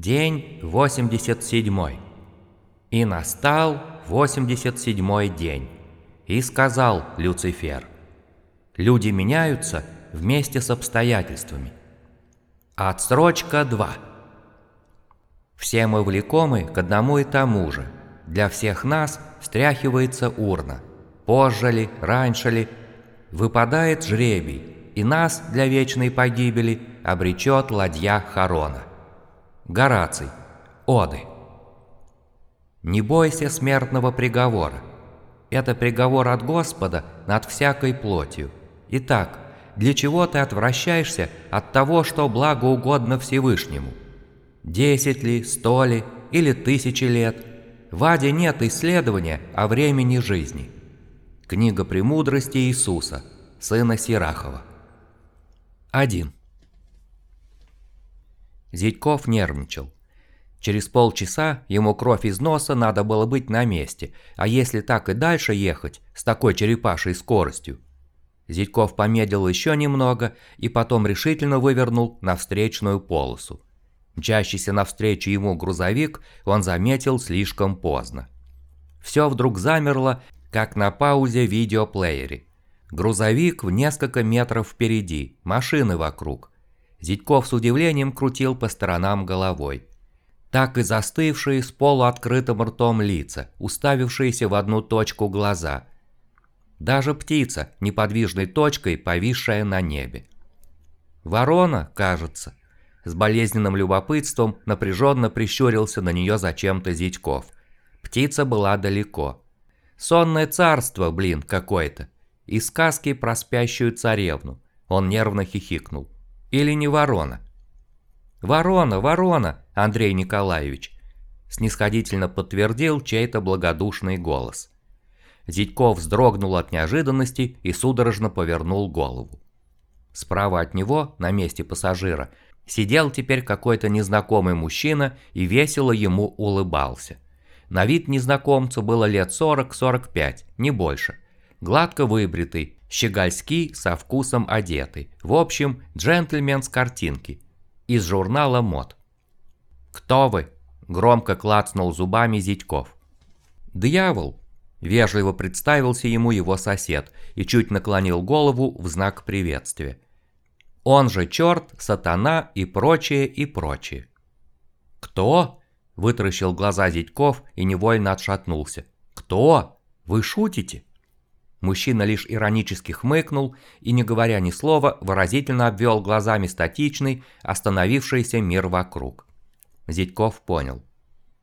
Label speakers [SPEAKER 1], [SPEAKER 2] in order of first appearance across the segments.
[SPEAKER 1] День 87. И настал 87 день. И сказал Люцифер, люди меняются вместе с обстоятельствами. Отсрочка 2. Все мы влекомы к одному и тому же. Для всех нас встряхивается урна. Позже ли, раньше ли, выпадает жребий, и нас для вечной погибели обречет ладья Харона. Гораций. Оды. Не бойся смертного приговора. Это приговор от Господа над всякой плотью. Итак, для чего ты отвращаешься от того, что благоугодно Всевышнему? Десять ли, сто ли или тысячи лет? В Аде нет исследования о времени жизни. Книга премудрости Иисуса, сына Сирахова. 1. Зятьков нервничал. Через полчаса ему кровь из носа надо было быть на месте, а если так и дальше ехать, с такой черепашей скоростью? Зятьков помедлил еще немного и потом решительно вывернул на встречную полосу. Мчащийся навстречу ему грузовик он заметил слишком поздно. Все вдруг замерло, как на паузе в видеоплеере. Грузовик в несколько метров впереди, машины вокруг – Зятьков с удивлением крутил по сторонам головой. Так и застывшие с полуоткрытым ртом лица, уставившиеся в одну точку глаза. Даже птица, неподвижной точкой, повисшая на небе. Ворона, кажется. С болезненным любопытством напряженно прищурился на нее зачем-то Зятьков. Птица была далеко. Сонное царство, блин, какое-то. Из сказки про спящую царевну. Он нервно хихикнул. Или не ворона? «Ворона, ворона, Андрей Николаевич!» снисходительно подтвердил чей-то благодушный голос. Зятьков вздрогнул от неожиданности и судорожно повернул голову. Справа от него, на месте пассажира, сидел теперь какой-то незнакомый мужчина и весело ему улыбался. На вид незнакомцу было лет 40-45, не больше. Гладко выбритый, щегольский со вкусом одетый. В общем, джентльмен с картинки. Из журнала мод. «Кто вы?» – громко клацнул зубами Зятьков. «Дьявол!» – вежливо представился ему его сосед и чуть наклонил голову в знак приветствия. Он же черт, сатана и прочее, и прочее. «Кто?» – вытаращил глаза Зятьков и невольно отшатнулся. «Кто? Вы шутите?» Мужчина лишь иронически хмыкнул и, не говоря ни слова, выразительно обвел глазами статичный, остановившийся мир вокруг. Зятьков понял.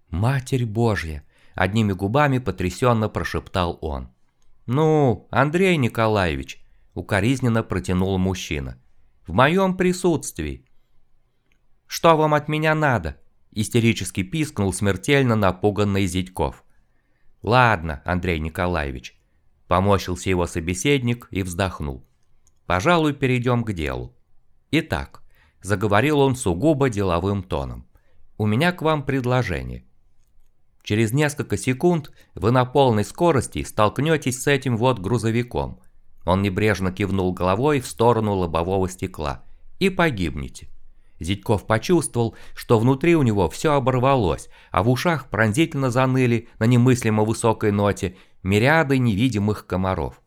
[SPEAKER 1] «Матерь Божья!» – одними губами потрясенно прошептал он. «Ну, Андрей Николаевич!» – укоризненно протянул мужчина. «В моем присутствии!» «Что вам от меня надо?» – истерически пискнул смертельно напуганный Зятьков. «Ладно, Андрей Николаевич, Помощился его собеседник и вздохнул. «Пожалуй, перейдем к делу. Итак, заговорил он сугубо деловым тоном. У меня к вам предложение. Через несколько секунд вы на полной скорости столкнетесь с этим вот грузовиком. Он небрежно кивнул головой в сторону лобового стекла. И погибнете. Зятьков почувствовал, что внутри у него все оборвалось, а в ушах пронзительно заныли на немыслимо высокой ноте мириады невидимых комаров.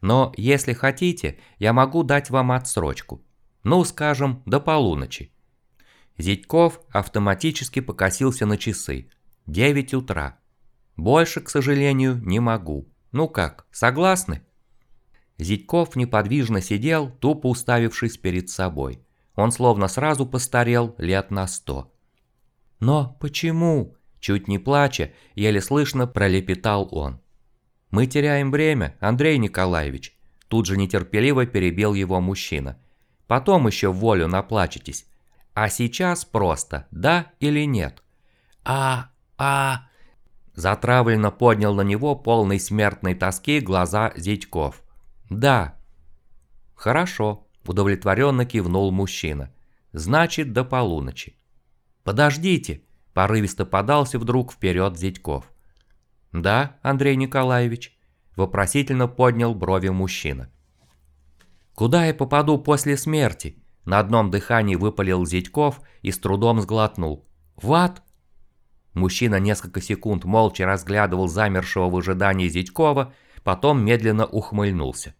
[SPEAKER 1] Но если хотите, я могу дать вам отсрочку. Ну, скажем, до полуночи. Зятьков автоматически покосился на часы. 9 утра. Больше, к сожалению, не могу. Ну как, согласны? Зятьков неподвижно сидел, тупо уставившись перед собой. Он словно сразу постарел лет на сто. «Но почему?» Чуть не плача, еле слышно пролепетал он. «Мы теряем время, Андрей Николаевич», тут же нетерпеливо перебил его мужчина. «Потом еще волю наплачетесь. А сейчас просто, да или нет?» «А, а...» Затравленно поднял на него полный смертной тоски глаза Зятьков. «Да». «Хорошо», удовлетворенно кивнул мужчина. «Значит, до полуночи». «Подождите!» – порывисто подался вдруг вперед Зятьков. «Да, Андрей Николаевич?» – вопросительно поднял брови мужчина. «Куда я попаду после смерти?» – на одном дыхании выпалил Зятьков и с трудом сглотнул. «Ват?» Мужчина несколько секунд молча разглядывал замершего в ожидании Зятькова, потом медленно ухмыльнулся.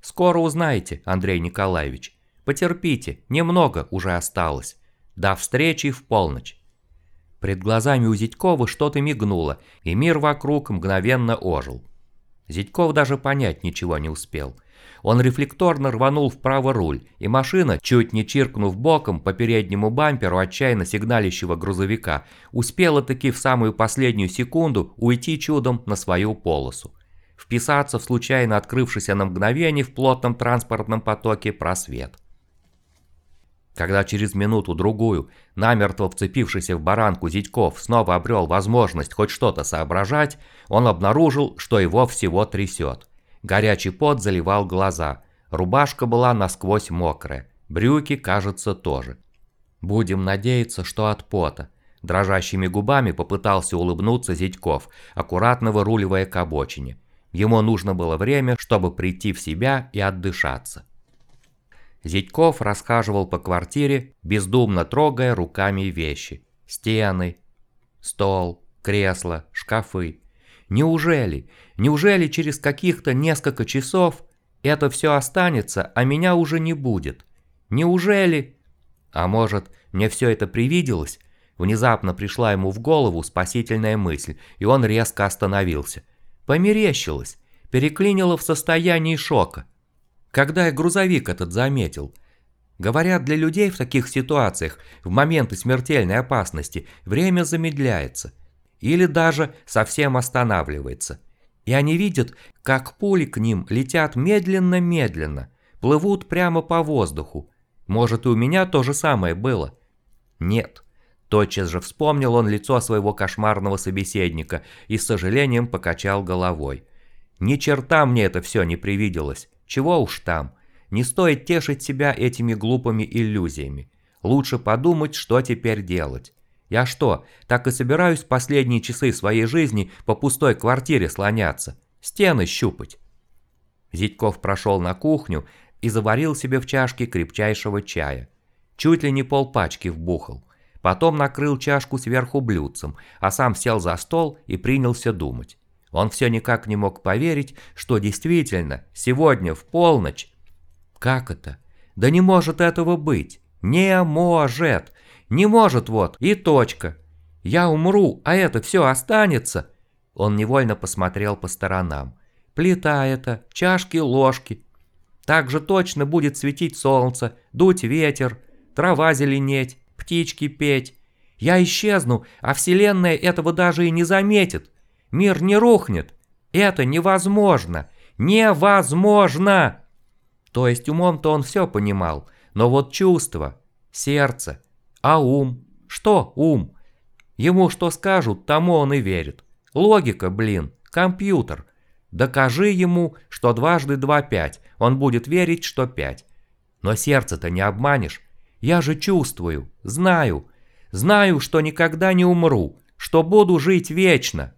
[SPEAKER 1] «Скоро узнаете, Андрей Николаевич. Потерпите, немного уже осталось. До встречи в полночь». Пред глазами у Зятькова что-то мигнуло, и мир вокруг мгновенно ожил. Зятьков даже понять ничего не успел. Он рефлекторно рванул вправо руль, и машина, чуть не чиркнув боком по переднему бамперу отчаянно сигналящего грузовика, успела таки в самую последнюю секунду уйти чудом на свою полосу. Вписаться в случайно открывшийся на мгновение в плотном транспортном потоке просвет. Когда через минуту-другую, намертво вцепившийся в баранку Зятьков снова обрел возможность хоть что-то соображать, он обнаружил, что его всего трясет. Горячий пот заливал глаза, рубашка была насквозь мокрая, брюки, кажется, тоже. Будем надеяться, что от пота. Дрожащими губами попытался улыбнуться Зятьков, аккуратно выруливая к обочине. Ему нужно было время, чтобы прийти в себя и отдышаться. Зятьков расхаживал по квартире, бездумно трогая руками вещи. Стены, стол, кресло, шкафы. Неужели, неужели через каких-то несколько часов это все останется, а меня уже не будет? Неужели? А может, мне все это привиделось? Внезапно пришла ему в голову спасительная мысль, и он резко остановился. Померещилось, переклинило в состоянии шока. Когда я грузовик этот заметил? Говорят, для людей в таких ситуациях, в моменты смертельной опасности, время замедляется. Или даже совсем останавливается. И они видят, как пули к ним летят медленно-медленно, плывут прямо по воздуху. Может, и у меня то же самое было? Нет. Тотчас же вспомнил он лицо своего кошмарного собеседника и с сожалением покачал головой. Ни черта мне это все не привиделось. Чего уж там. Не стоит тешить себя этими глупыми иллюзиями. Лучше подумать, что теперь делать. Я что, так и собираюсь последние часы своей жизни по пустой квартире слоняться? Стены щупать? Зятьков прошел на кухню и заварил себе в чашке крепчайшего чая. Чуть ли не полпачки вбухал. Потом накрыл чашку сверху блюдцем, а сам сел за стол и принялся думать. Он все никак не мог поверить, что действительно сегодня в полночь... Как это? Да не может этого быть. Не может. Не может вот, и точка. Я умру, а это все останется. Он невольно посмотрел по сторонам. Плита это, чашки, ложки. Так же точно будет светить солнце, дуть ветер, трава зеленеть, птички петь. Я исчезну, а вселенная этого даже и не заметит. Мир не рухнет. Это невозможно. Невозможно! То есть умом-то он все понимал, но вот чувство, сердце, а ум? Что ум? Ему что скажут, тому он и верит. Логика, блин, компьютер. Докажи ему, что дважды два пять, он будет верить, что пять. Но сердце-то не обманешь. Я же чувствую, знаю, знаю, что никогда не умру, что буду жить вечно.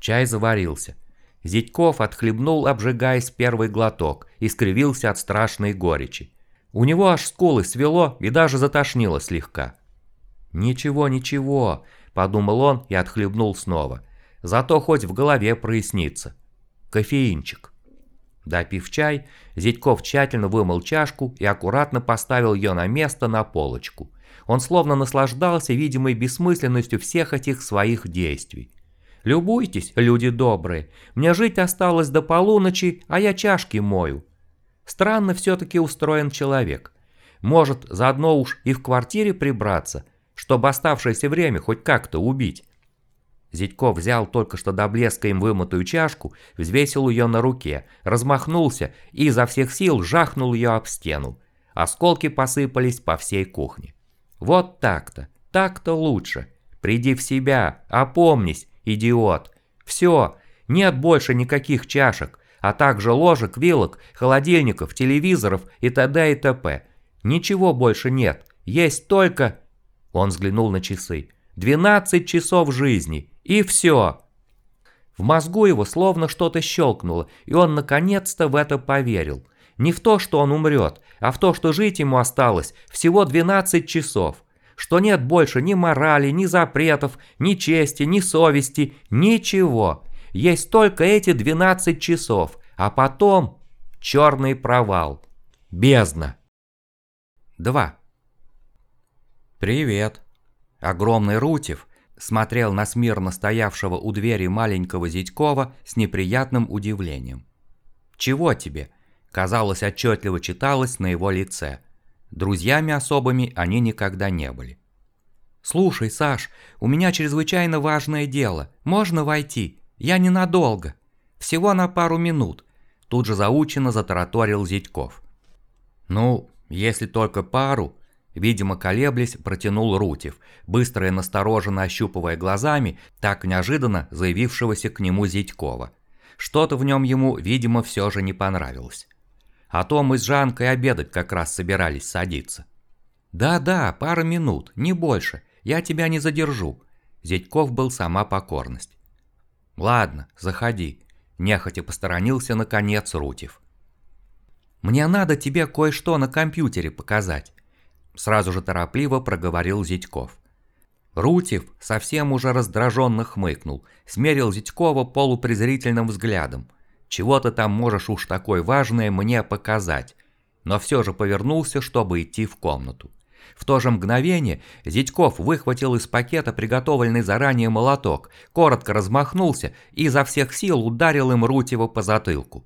[SPEAKER 1] Чай заварился. Зятьков отхлебнул, обжигаясь первый глоток, и скривился от страшной горечи. У него аж скулы свело и даже затошнило слегка. «Ничего, ничего», – подумал он и отхлебнул снова. «Зато хоть в голове прояснится. Кофеинчик». Допив чай, Зятьков тщательно вымыл чашку и аккуратно поставил ее на место на полочку. Он словно наслаждался видимой бессмысленностью всех этих своих действий. Любуйтесь, люди добрые, мне жить осталось до полуночи, а я чашки мою. Странно все-таки устроен человек. Может, заодно уж и в квартире прибраться, чтобы оставшееся время хоть как-то убить. Зятько взял только что до блеска им вымытую чашку, взвесил ее на руке, размахнулся и изо всех сил жахнул ее об стену. Осколки посыпались по всей кухне. Вот так-то, так-то лучше. Приди в себя, опомнись, идиот. Все, нет больше никаких чашек, а также ложек, вилок, холодильников, телевизоров и т.д. и т.п. Ничего больше нет, есть только... Он взглянул на часы. 12 часов жизни, и все. В мозгу его словно что-то щелкнуло, и он наконец-то в это поверил. Не в то, что он умрет, а в то, что жить ему осталось всего 12 часов. Что нет больше ни морали, ни запретов, ни чести, ни совести, ничего. Есть только эти 12 часов, а потом черный провал. Бездна. 2. «Привет». Огромный Рутев смотрел на смирно стоявшего у двери маленького Зятькова с неприятным удивлением. «Чего тебе?» Казалось, отчетливо читалось на его лице. Друзьями особыми они никогда не были. «Слушай, Саш, у меня чрезвычайно важное дело. Можно войти? Я ненадолго. Всего на пару минут», – тут же заучено затараторил Зятьков. «Ну, если только пару», – видимо, колеблясь, протянул Рутев, быстро и настороженно ощупывая глазами так неожиданно заявившегося к нему Зятькова. Что-то в нем ему, видимо, все же не понравилось. А то мы с Жанкой обедать как раз собирались садиться. «Да-да, пара минут, не больше. Я тебя не задержу». Зятьков был сама покорность. «Ладно, заходи», – нехотя посторонился наконец Рутев. «Мне надо тебе кое-что на компьютере показать», – сразу же торопливо проговорил Зятьков. Рутев совсем уже раздраженно хмыкнул, смерил Зятькова полупрезрительным взглядом – чего ты там можешь уж такое важное мне показать? Но все же повернулся, чтобы идти в комнату. В то же мгновение Зятьков выхватил из пакета приготовленный заранее молоток, коротко размахнулся и изо всех сил ударил им Рутева по затылку.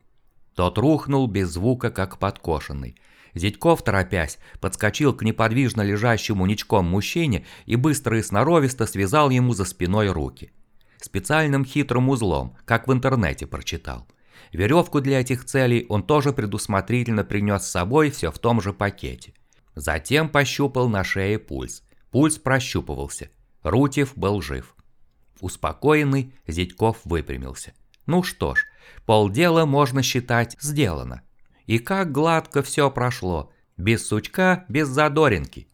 [SPEAKER 1] Тот рухнул без звука, как подкошенный. Зятьков, торопясь, подскочил к неподвижно лежащему ничком мужчине и быстро и сноровисто связал ему за спиной руки. Специальным хитрым узлом, как в интернете прочитал. Веревку для этих целей он тоже предусмотрительно принес с собой все в том же пакете. Затем пощупал на шее пульс. Пульс прощупывался. Рутьев был жив. Успокоенный, Зятьков выпрямился. Ну что ж, полдела можно считать сделано. И как гладко все прошло. Без сучка, без задоринки.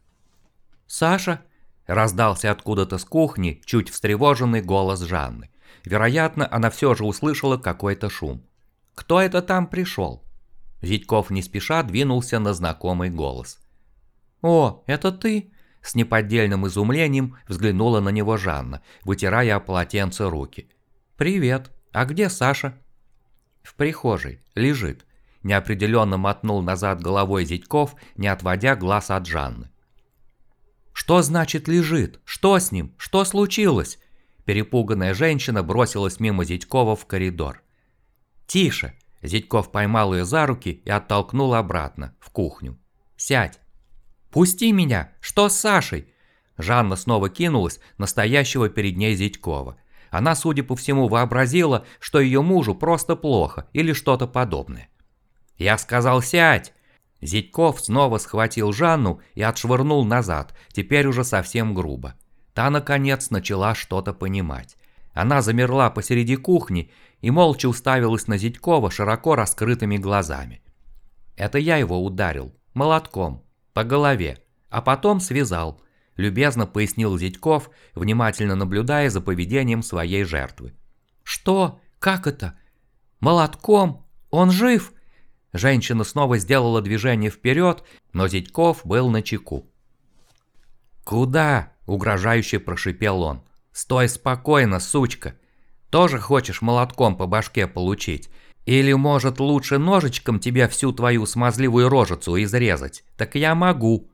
[SPEAKER 1] «Саша?» – раздался откуда-то с кухни чуть встревоженный голос Жанны. Вероятно, она все же услышала какой-то шум. «Кто это там пришел?» Зятьков не спеша двинулся на знакомый голос. «О, это ты?» С неподдельным изумлением взглянула на него Жанна, вытирая о полотенце руки. «Привет. А где Саша?» «В прихожей. Лежит». Неопределенно мотнул назад головой Зятьков, не отводя глаз от Жанны. «Что значит лежит? Что с ним? Что случилось?» Перепуганная женщина бросилась мимо Зятькова в коридор. «Тише!» Зятьков поймал ее за руки и оттолкнул обратно, в кухню. «Сядь!» «Пусти меня! Что с Сашей?» Жанна снова кинулась на стоящего перед ней Зятькова. Она, судя по всему, вообразила, что ее мужу просто плохо или что-то подобное. «Я сказал, сядь!» Зятьков снова схватил Жанну и отшвырнул назад, теперь уже совсем грубо. Та, наконец, начала что-то понимать. Она замерла посреди кухни и молча уставилась на Зятькова широко раскрытыми глазами. Это я его ударил, молотком, по голове, а потом связал, любезно пояснил Зятьков, внимательно наблюдая за поведением своей жертвы. «Что? Как это? Молотком? Он жив?» Женщина снова сделала движение вперед, но Зятьков был на чеку. «Куда?» – угрожающе прошипел он. «Стой спокойно, сучка! Тоже хочешь молотком по башке получить? Или, может, лучше ножичком тебе всю твою смазливую рожицу изрезать? Так я могу!»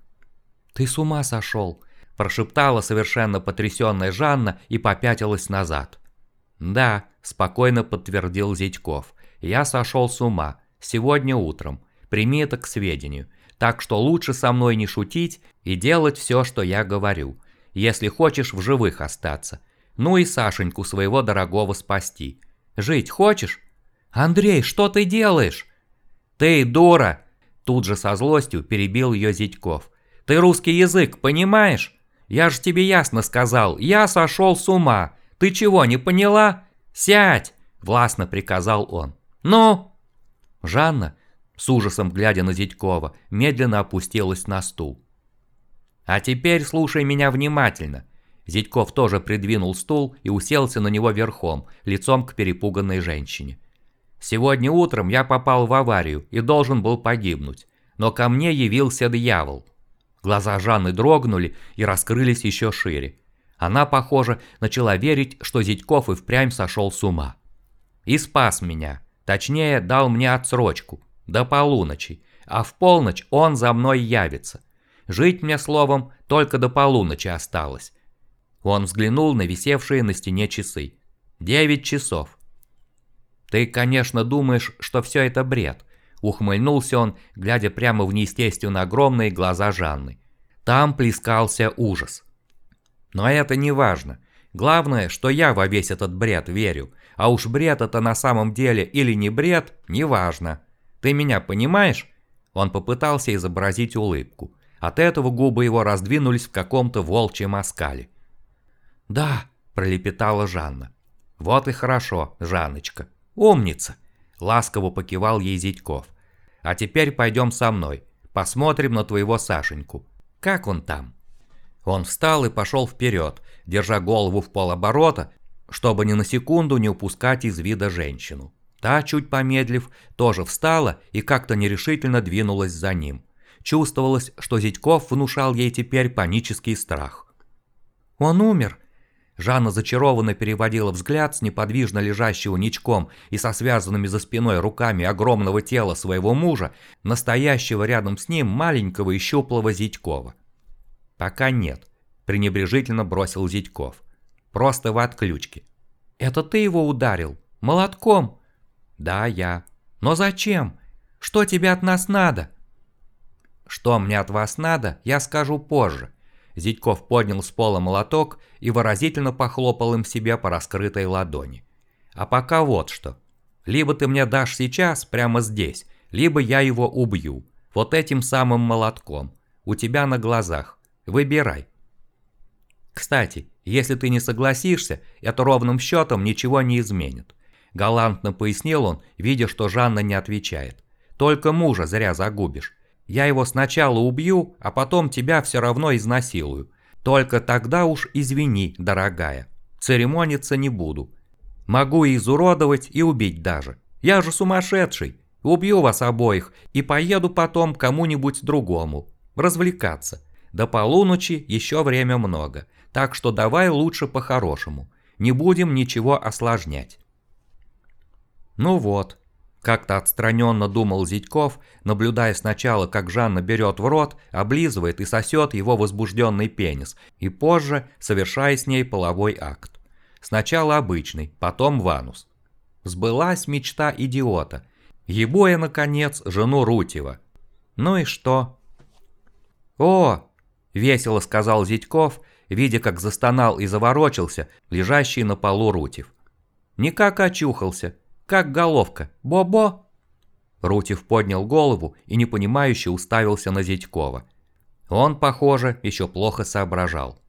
[SPEAKER 1] «Ты с ума сошел!» – прошептала совершенно потрясенная Жанна и попятилась назад. «Да», – спокойно подтвердил Зятьков, – «я сошел с ума. Сегодня утром. Прими это к сведению. Так что лучше со мной не шутить и делать все, что я говорю, если хочешь в живых остаться. Ну и Сашеньку своего дорогого спасти. Жить хочешь? Андрей, что ты делаешь? Ты дура! Тут же со злостью перебил ее Зятьков. Ты русский язык понимаешь? Я же тебе ясно сказал, я сошел с ума. Ты чего, не поняла? Сядь! Властно приказал он. Ну? Жанна, с ужасом глядя на Зятькова, медленно опустилась на стул. «А теперь слушай меня внимательно. Зятьков тоже придвинул стул и уселся на него верхом, лицом к перепуганной женщине. «Сегодня утром я попал в аварию и должен был погибнуть, но ко мне явился дьявол». Глаза Жанны дрогнули и раскрылись еще шире. Она, похоже, начала верить, что Зятьков и впрямь сошел с ума. И спас меня. Точнее, дал мне отсрочку. До полуночи. А в полночь он за мной явится. Жить мне, словом, только до полуночи осталось. Он взглянул на висевшие на стене часы. Девять часов. Ты, конечно, думаешь, что все это бред. Ухмыльнулся он, глядя прямо в неестественно огромные глаза Жанны. Там плескался ужас. Но это не важно. Главное, что я во весь этот бред верю. А уж бред это на самом деле или не бред, неважно. Ты меня понимаешь? Он попытался изобразить улыбку. От этого губы его раздвинулись в каком-то волчьем оскале. «Да», – пролепетала Жанна. «Вот и хорошо, Жанночка. Умница!» – ласково покивал ей Зятьков. «А теперь пойдем со мной. Посмотрим на твоего Сашеньку. Как он там?» Он встал и пошел вперед, держа голову в полоборота, чтобы ни на секунду не упускать из вида женщину. Та, чуть помедлив, тоже встала и как-то нерешительно двинулась за ним. Чувствовалось, что Зятьков внушал ей теперь панический страх. «Он умер!» Жанна зачарованно переводила взгляд с неподвижно лежащего ничком и со связанными за спиной руками огромного тела своего мужа, настоящего рядом с ним маленького и щуплого Зятькова. «Пока нет», – пренебрежительно бросил Зятьков. «Просто в отключке». «Это ты его ударил? Молотком?» «Да, я. Но зачем? Что тебе от нас надо?» «Что мне от вас надо, я скажу позже». Зятьков поднял с пола молоток и выразительно похлопал им себе по раскрытой ладони. «А пока вот что. Либо ты мне дашь сейчас, прямо здесь, либо я его убью. Вот этим самым молотком. У тебя на глазах. Выбирай». «Кстати, если ты не согласишься, это ровным счетом ничего не изменит. Галантно пояснил он, видя, что Жанна не отвечает. «Только мужа зря загубишь. Я его сначала убью, а потом тебя все равно изнасилую. Только тогда уж извини, дорогая. Церемониться не буду. Могу и изуродовать, и убить даже. Я же сумасшедший. Убью вас обоих и поеду потом кому-нибудь другому. Развлекаться. До полуночи еще время много, так что давай лучше по-хорошему. Не будем ничего осложнять. Ну вот, как-то отстраненно думал Зятьков, наблюдая сначала, как Жанна берет в рот, облизывает и сосет его возбужденный пенис, и позже совершая с ней половой акт. Сначала обычный, потом ванус. Сбылась мечта идиота. Ебу я, наконец, жену Рутева. Ну и что? «О!» – весело сказал Зятьков, видя, как застонал и заворочился лежащий на полу Рутев. Никак очухался – как головка? Бо-бо?» Рутев поднял голову и непонимающе уставился на Зятькова. Он, похоже, еще плохо соображал.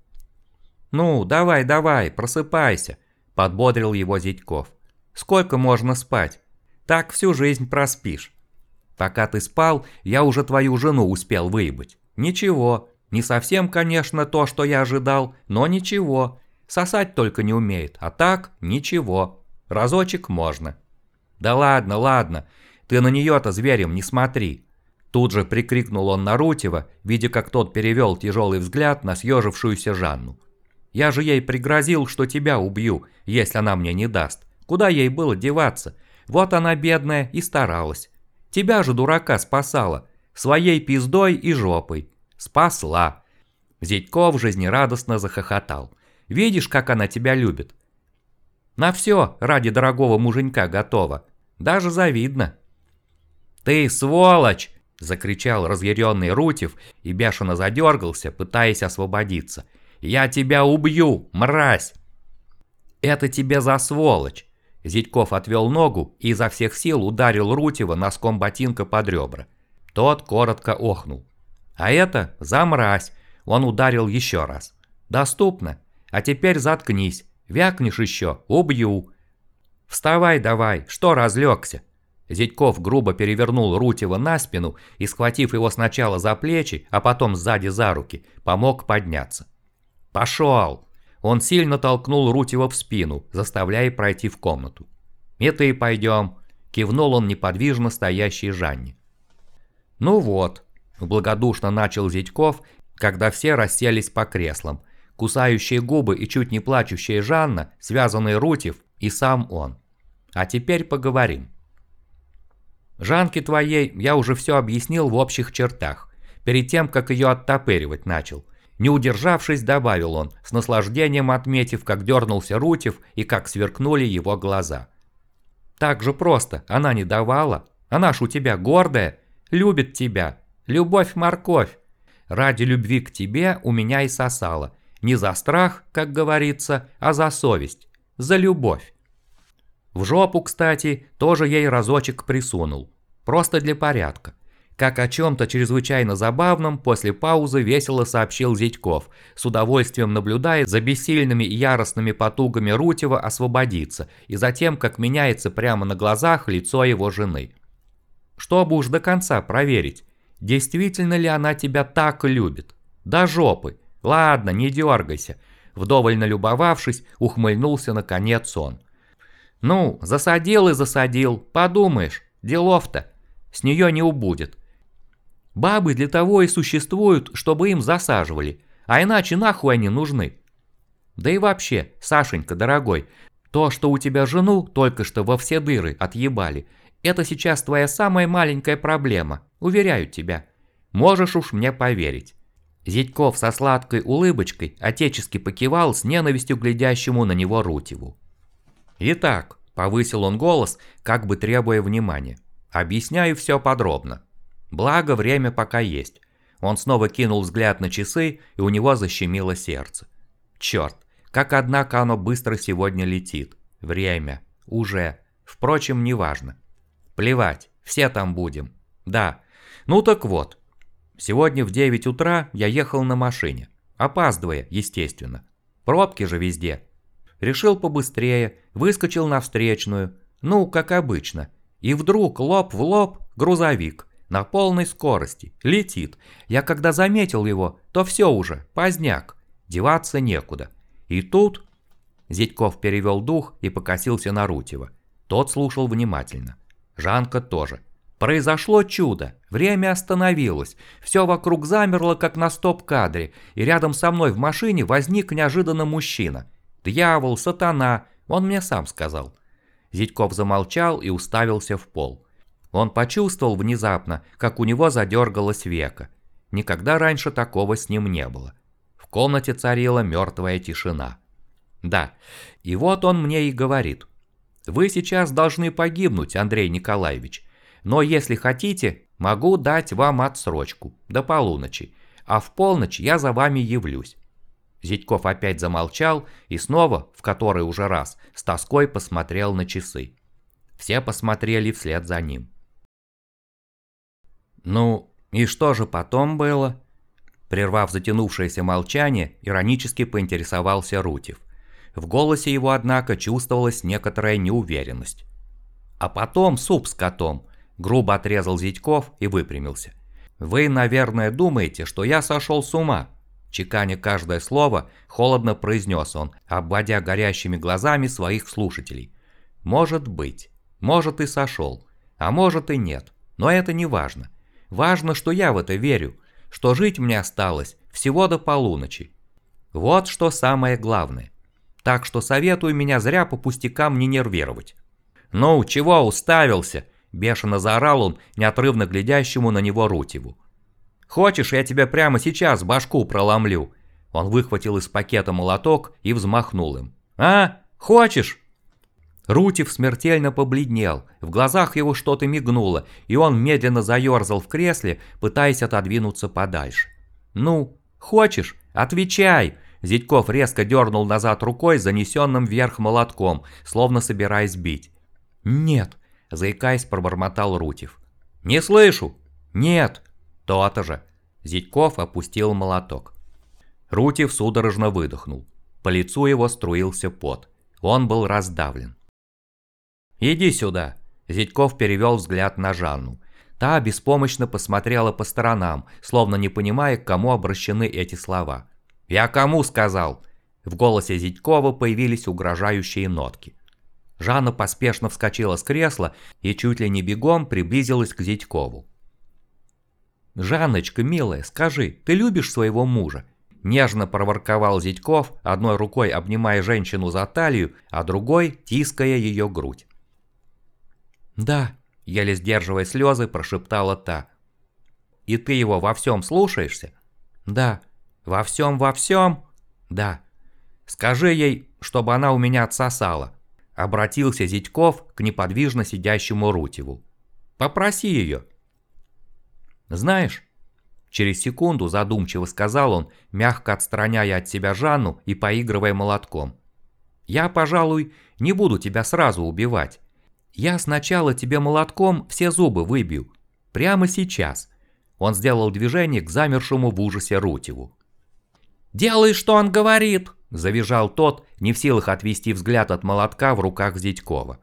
[SPEAKER 1] «Ну, давай, давай, просыпайся», – подбодрил его Зятьков. «Сколько можно спать? Так всю жизнь проспишь. Пока ты спал, я уже твою жену успел выебать. Ничего, не совсем, конечно, то, что я ожидал, но ничего. Сосать только не умеет, а так ничего. Разочек можно». «Да ладно, ладно, ты на нее-то зверем не смотри!» Тут же прикрикнул он на Рутева, видя, как тот перевел тяжелый взгляд на съежившуюся Жанну. «Я же ей пригрозил, что тебя убью, если она мне не даст. Куда ей было деваться? Вот она, бедная, и старалась. Тебя же, дурака, спасала. Своей пиздой и жопой. Спасла!» Зятьков жизнерадостно захохотал. «Видишь, как она тебя любит? На все ради дорогого муженька готова. Даже завидно. «Ты сволочь!» – закричал разъяренный Рутев и бешено задергался, пытаясь освободиться. «Я тебя убью, мразь!» «Это тебе за сволочь!» Зятьков отвел ногу и изо всех сил ударил Рутева носком ботинка под ребра. Тот коротко охнул. «А это за мразь!» Он ударил еще раз. «Доступно. А теперь заткнись. Вякнешь еще, убью. Вставай давай, что разлегся? Зятьков грубо перевернул Рутева на спину и, схватив его сначала за плечи, а потом сзади за руки, помог подняться. «Пошел!» Он сильно толкнул Рутева в спину, заставляя пройти в комнату. «И пойдем!» – кивнул он неподвижно стоящей Жанне. «Ну вот», – благодушно начал Зятьков когда все расселись по креслам. Кусающие губы и чуть не плачущая Жанна, связанный Рутев и сам он. А теперь поговорим. Жанке твоей я уже все объяснил в общих чертах, перед тем, как ее оттопыривать начал. Не удержавшись, добавил он, с наслаждением отметив, как дернулся Рутев и как сверкнули его глаза. «Так же просто, она не давала. Она ж у тебя гордая, любит тебя. Любовь-морковь. Ради любви к тебе у меня и сосала. Не за страх, как говорится, а за совесть. За любовь. В жопу, кстати, тоже ей разочек присунул. Просто для порядка. Как о чем-то чрезвычайно забавном после паузы весело сообщил Зятьков, с удовольствием наблюдая за бессильными и яростными потугами Рутева освободиться и за тем, как меняется прямо на глазах лицо его жены. Чтобы уж до конца проверить, действительно ли она тебя так любит. До жопы. Ладно, не дергайся. Вдоволь налюбовавшись, ухмыльнулся наконец он. Ну, засадил и засадил, подумаешь, делов-то. С нее не убудет. Бабы для того и существуют, чтобы им засаживали, а иначе нахуй они нужны. Да и вообще, Сашенька, дорогой, то, что у тебя жену только что во все дыры отъебали, это сейчас твоя самая маленькая проблема, уверяю тебя. Можешь уж мне поверить. Зятьков со сладкой улыбочкой отечески покивал с ненавистью глядящему на него Рутеву. «Итак», – повысил он голос, как бы требуя внимания, – «объясняю все подробно. Благо, время пока есть». Он снова кинул взгляд на часы, и у него защемило сердце. «Черт, как однако оно быстро сегодня летит. Время. Уже. Впрочем, неважно. Плевать, все там будем. Да. Ну так вот. Сегодня в 9 утра я ехал на машине. Опаздывая, естественно. Пробки же везде. Решил побыстрее, выскочил на встречную, ну, как обычно. И вдруг лоб в лоб грузовик на полной скорости, летит. Я когда заметил его, то все уже, поздняк, деваться некуда. И тут... Зятьков перевел дух и покосился на Рутева. Тот слушал внимательно. Жанка тоже. Произошло чудо, время остановилось, все вокруг замерло, как на стоп-кадре, и рядом со мной в машине возник неожиданно мужчина. Дьявол, сатана, он мне сам сказал. Зятьков замолчал и уставился в пол. Он почувствовал внезапно, как у него задергалось века. Никогда раньше такого с ним не было. В комнате царила мертвая тишина. Да, и вот он мне и говорит. Вы сейчас должны погибнуть, Андрей Николаевич. Но если хотите, могу дать вам отсрочку до полуночи, а в полночь я за вами явлюсь. Зятьков опять замолчал и снова, в который уже раз, с тоской посмотрел на часы. Все посмотрели вслед за ним. «Ну, и что же потом было?» Прервав затянувшееся молчание, иронически поинтересовался Рутев. В голосе его, однако, чувствовалась некоторая неуверенность. «А потом суп с котом», – грубо отрезал Зятьков и выпрямился. «Вы, наверное, думаете, что я сошел с ума?» Чеканя каждое слово, холодно произнес он, обводя горящими глазами своих слушателей. «Может быть. Может и сошел. А может и нет. Но это не важно. Важно, что я в это верю, что жить мне осталось всего до полуночи. Вот что самое главное. Так что советую меня зря по пустякам не нервировать». «Ну, чего уставился?» – бешено заорал он, неотрывно глядящему на него Рутеву. Хочешь, я тебя прямо сейчас башку проломлю?» Он выхватил из пакета молоток и взмахнул им. «А? Хочешь?» Рутев смертельно побледнел, в глазах его что-то мигнуло, и он медленно заерзал в кресле, пытаясь отодвинуться подальше. «Ну, хочешь? Отвечай!» Зятьков резко дернул назад рукой, занесенным вверх молотком, словно собираясь бить. «Нет», – заикаясь, пробормотал Рутев. «Не слышу!» «Нет!» «То-то же!» Зятьков опустил молоток. Рутев судорожно выдохнул. По лицу его струился пот. Он был раздавлен. «Иди сюда!» Зятьков перевел взгляд на Жанну. Та беспомощно посмотрела по сторонам, словно не понимая, к кому обращены эти слова. «Я кому сказал?» В голосе Зятькова появились угрожающие нотки. Жанна поспешно вскочила с кресла и чуть ли не бегом приблизилась к Зятькову. «Жанночка, милая, скажи, ты любишь своего мужа?» Нежно проворковал Зятьков, одной рукой обнимая женщину за талию, а другой тиская ее грудь. «Да», — еле сдерживая слезы, прошептала та. «И ты его во всем слушаешься?» «Да». «Во всем, во всем?» «Да». «Скажи ей, чтобы она у меня отсосала», — обратился Зятьков к неподвижно сидящему Рутеву. «Попроси ее». «Знаешь, Через секунду задумчиво сказал он, мягко отстраняя от себя Жанну и поигрывая молотком. «Я, пожалуй, не буду тебя сразу убивать. Я сначала тебе молотком все зубы выбью. Прямо сейчас». Он сделал движение к замершему в ужасе Рутеву. «Делай, что он говорит!» – завизжал тот, не в силах отвести взгляд от молотка в руках Зятькова.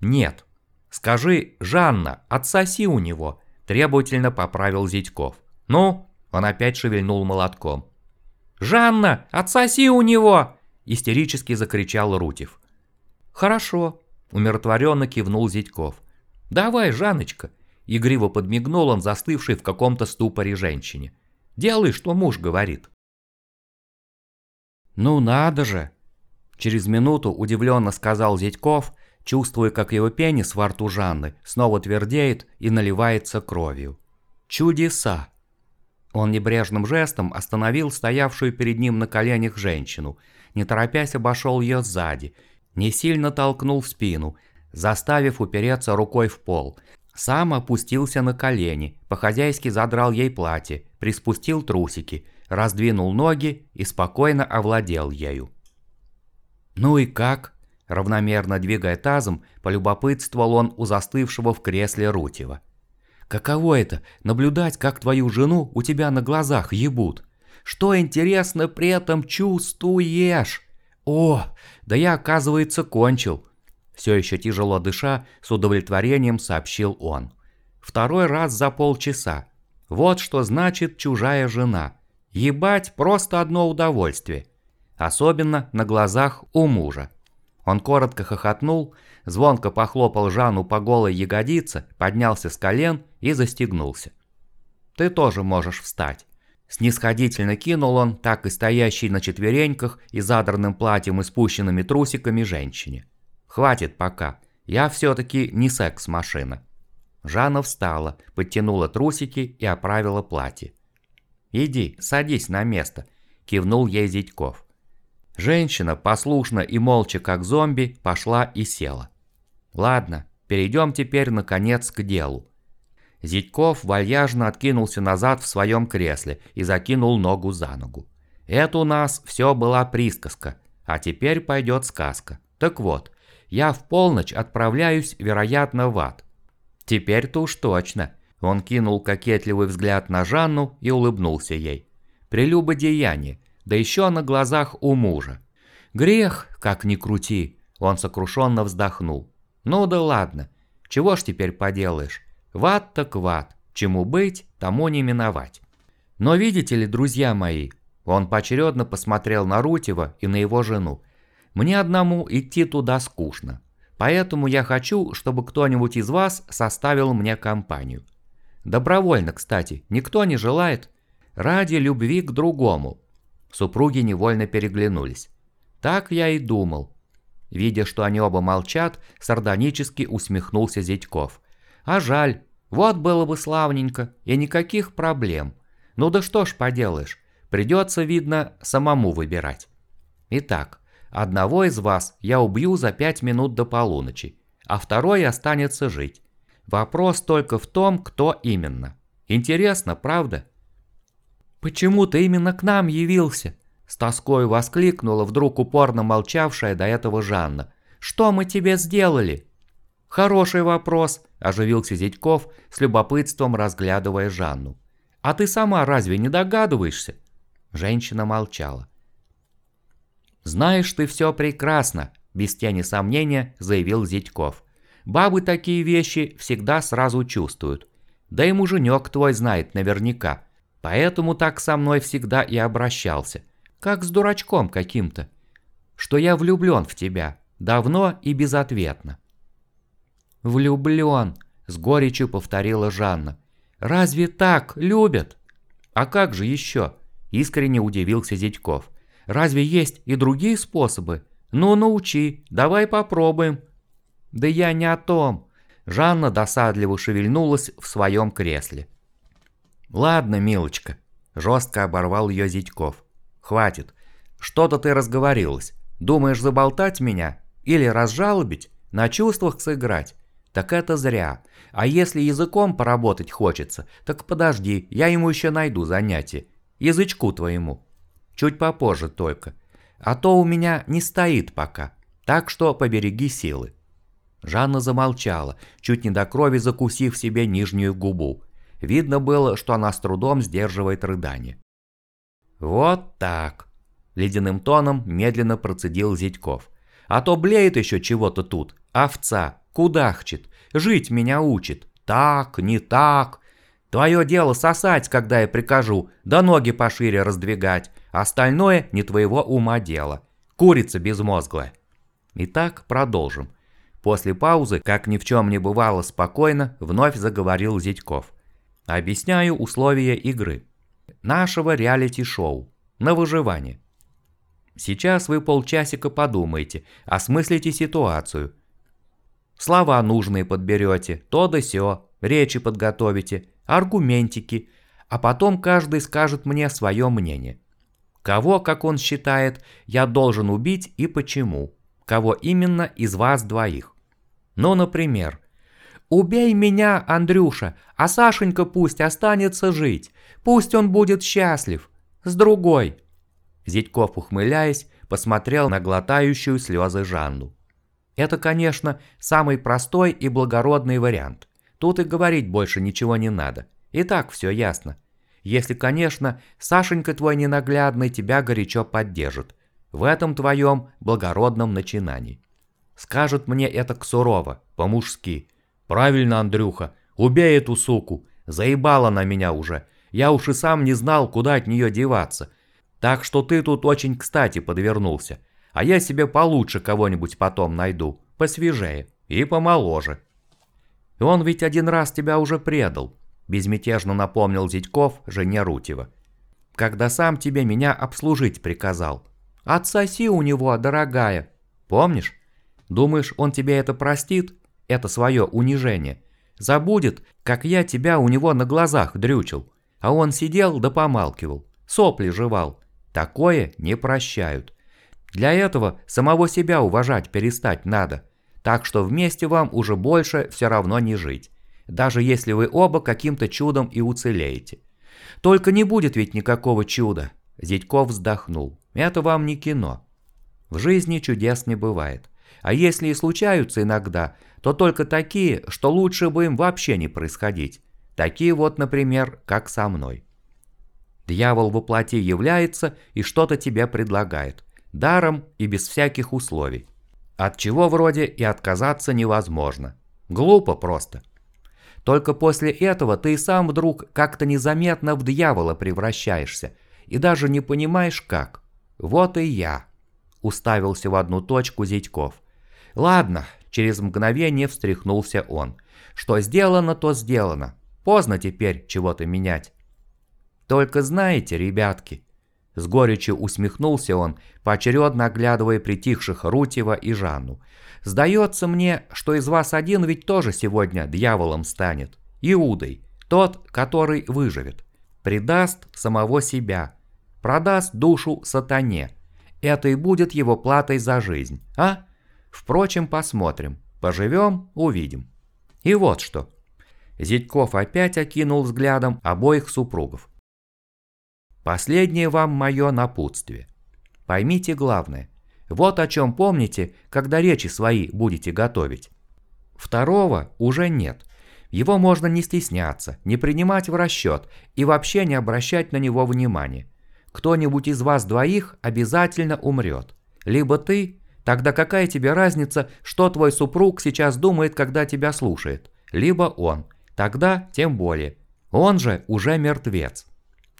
[SPEAKER 1] «Нет. Скажи, Жанна, отсоси у него!» Требовательно поправил Зятьков. «Ну?» Он опять шевельнул молотком. «Жанна, отсоси у него!» Истерически закричал Рутев. «Хорошо», умиротворенно кивнул Зятьков. «Давай, Жанночка!» Игриво подмигнул он застывшей в каком-то ступоре женщине. «Делай, что муж говорит». «Ну надо же!» Через минуту удивленно сказал Зятьков чувствуя, как его пенис во рту Жанны снова твердеет и наливается кровью. Чудеса! Он небрежным жестом остановил стоявшую перед ним на коленях женщину, не торопясь обошел ее сзади, не сильно толкнул в спину, заставив упереться рукой в пол. Сам опустился на колени, по-хозяйски задрал ей платье, приспустил трусики, раздвинул ноги и спокойно овладел ею. «Ну и как?» Равномерно двигая тазом, полюбопытствовал он у застывшего в кресле Рутева. «Каково это – наблюдать, как твою жену у тебя на глазах ебут? Что, интересно, при этом чувствуешь? О, да я, оказывается, кончил!» Все еще тяжело дыша, с удовлетворением сообщил он. «Второй раз за полчаса. Вот что значит чужая жена. Ебать просто одно удовольствие. Особенно на глазах у мужа. Он коротко хохотнул, звонко похлопал Жанну по голой ягодице, поднялся с колен и застегнулся. «Ты тоже можешь встать». Снисходительно кинул он, так и стоящий на четвереньках и задранным платьем и спущенными трусиками женщине. «Хватит пока, я все-таки не секс-машина». Жанна встала, подтянула трусики и оправила платье. «Иди, садись на место», – кивнул ей Зятьков. Женщина, послушно и молча как зомби, пошла и села. Ладно, перейдем теперь наконец к делу. Зятьков вальяжно откинулся назад в своем кресле и закинул ногу за ногу. Это у нас все была присказка, а теперь пойдет сказка. Так вот, я в полночь отправляюсь, вероятно, в ад. Теперь-то уж точно. Он кинул кокетливый взгляд на Жанну и улыбнулся ей. Прелюбодеяние – да еще на глазах у мужа. Грех, как ни крути, он сокрушенно вздохнул. Ну да ладно, чего ж теперь поделаешь, ват так ват, чему быть, тому не миновать. Но видите ли, друзья мои, он поочередно посмотрел на Рутева и на его жену. Мне одному идти туда скучно. Поэтому я хочу, чтобы кто-нибудь из вас составил мне компанию. Добровольно, кстати, никто не желает. Ради любви к другому. Супруги невольно переглянулись. Так я и думал. Видя, что они оба молчат, сардонически усмехнулся Зятьков. А жаль, вот было бы славненько, и никаких проблем. Ну да что ж поделаешь, придется, видно, самому выбирать. Итак, одного из вас я убью за пять минут до полуночи, а второй останется жить. Вопрос только в том, кто именно. Интересно, правда? «Почему ты именно к нам явился?» С тоской воскликнула вдруг упорно молчавшая до этого Жанна. «Что мы тебе сделали?» «Хороший вопрос», – оживился Зятьков, с любопытством разглядывая Жанну. «А ты сама разве не догадываешься?» Женщина молчала. «Знаешь ты все прекрасно», – без тени сомнения заявил Зятьков. «Бабы такие вещи всегда сразу чувствуют. Да и муженек твой знает наверняка. Поэтому так со мной всегда и обращался, как с дурачком каким-то, что я влюблен в тебя, давно и безответно. «Влюблен», – с горечью повторила Жанна. Разве так любят? А как же еще? Искренне удивился Зятьков. Разве есть и другие способы? Ну, научи, давай попробуем. Да я не о том. Жанна досадливо шевельнулась в своем кресле. Ладно, милочка, жестко оборвал ее Зятьков. Хватит. Что-то ты разговорилась. Думаешь заболтать меня? Или разжалобить? На чувствах сыграть? Так это зря. А если языком поработать хочется, так подожди, я ему еще найду занятие. Язычку твоему. Чуть попозже только. А то у меня не стоит пока. Так что побереги силы. Жанна замолчала, чуть не до крови закусив себе нижнюю губу. Видно было, что она с трудом сдерживает рыдание. «Вот так», – ледяным тоном медленно процедил Зятьков. «А то блеет еще чего-то тут, овца, кудахчет, жить меня учит. Так, не так. Твое дело сосать, когда я прикажу, да ноги пошире раздвигать. Остальное не твоего ума дело. Курица безмозглая. Итак, продолжим. После паузы, как ни в чем не бывало спокойно, вновь заговорил Зятьков. Объясняю условия игры. Нашего реалити-шоу. На выживание. Сейчас вы полчасика подумайте, осмыслите ситуацию, Слова нужные подберете, то да сё, речи подготовите, аргументики, а потом каждый скажет мне свое мнение. Кого, как он считает, я должен убить и почему. Кого именно из вас двоих. Ну, например, «Убей меня, Андрюша, а Сашенька пусть останется жить. Пусть он будет счастлив. С другой». Зятьков, ухмыляясь, посмотрел на глотающую слезы Жанну. Это, конечно, самый простой и благородный вариант. Тут и говорить больше ничего не надо. И так все ясно. Если, конечно, Сашенька твой ненаглядный тебя горячо поддержит. В этом твоем благородном начинании. Скажет мне это сурово, по-мужски. Правильно, Андрюха, убей эту суку. Заебала на меня уже. Я уж и сам не знал, куда от нее деваться. Так что ты тут очень кстати подвернулся а я себе получше кого-нибудь потом найду, посвежее и помоложе. Он ведь один раз тебя уже предал, безмятежно напомнил Зятьков жене Рутева. Когда сам тебе меня обслужить приказал. Отсоси у него, дорогая. Помнишь? Думаешь, он тебе это простит? Это свое унижение. Забудет, как я тебя у него на глазах дрючил. А он сидел да помалкивал, сопли жевал. Такое не прощают. Для этого самого себя уважать перестать надо. Так что вместе вам уже больше все равно не жить. Даже если вы оба каким-то чудом и уцелеете. Только не будет ведь никакого чуда. Зятьков вздохнул. Это вам не кино. В жизни чудес не бывает. А если и случаются иногда, то только такие, что лучше бы им вообще не происходить. Такие вот, например, как со мной. Дьявол во плоти является и что-то тебе предлагает даром и без всяких условий. От чего вроде и отказаться невозможно. Глупо просто. Только после этого ты сам вдруг как-то незаметно в дьявола превращаешься и даже не понимаешь как. Вот и я. Уставился в одну точку Зятьков. Ладно, через мгновение встряхнулся он. Что сделано, то сделано. Поздно теперь чего-то менять. Только знаете, ребятки, с горечью усмехнулся он, поочередно оглядывая притихших Рутьева и Жанну. «Сдается мне, что из вас один ведь тоже сегодня дьяволом станет. Иудой, тот, который выживет. Предаст самого себя. Продаст душу сатане. Это и будет его платой за жизнь, а? Впрочем, посмотрим. Поживем – увидим. И вот что». Зятьков опять окинул взглядом обоих супругов. Последнее вам мое напутствие. Поймите главное. Вот о чем помните, когда речи свои будете готовить. Второго уже нет. Его можно не стесняться, не принимать в расчет и вообще не обращать на него внимания. Кто-нибудь из вас двоих обязательно умрет. Либо ты, тогда какая тебе разница, что твой супруг сейчас думает, когда тебя слушает. Либо он, тогда тем более. Он же уже мертвец.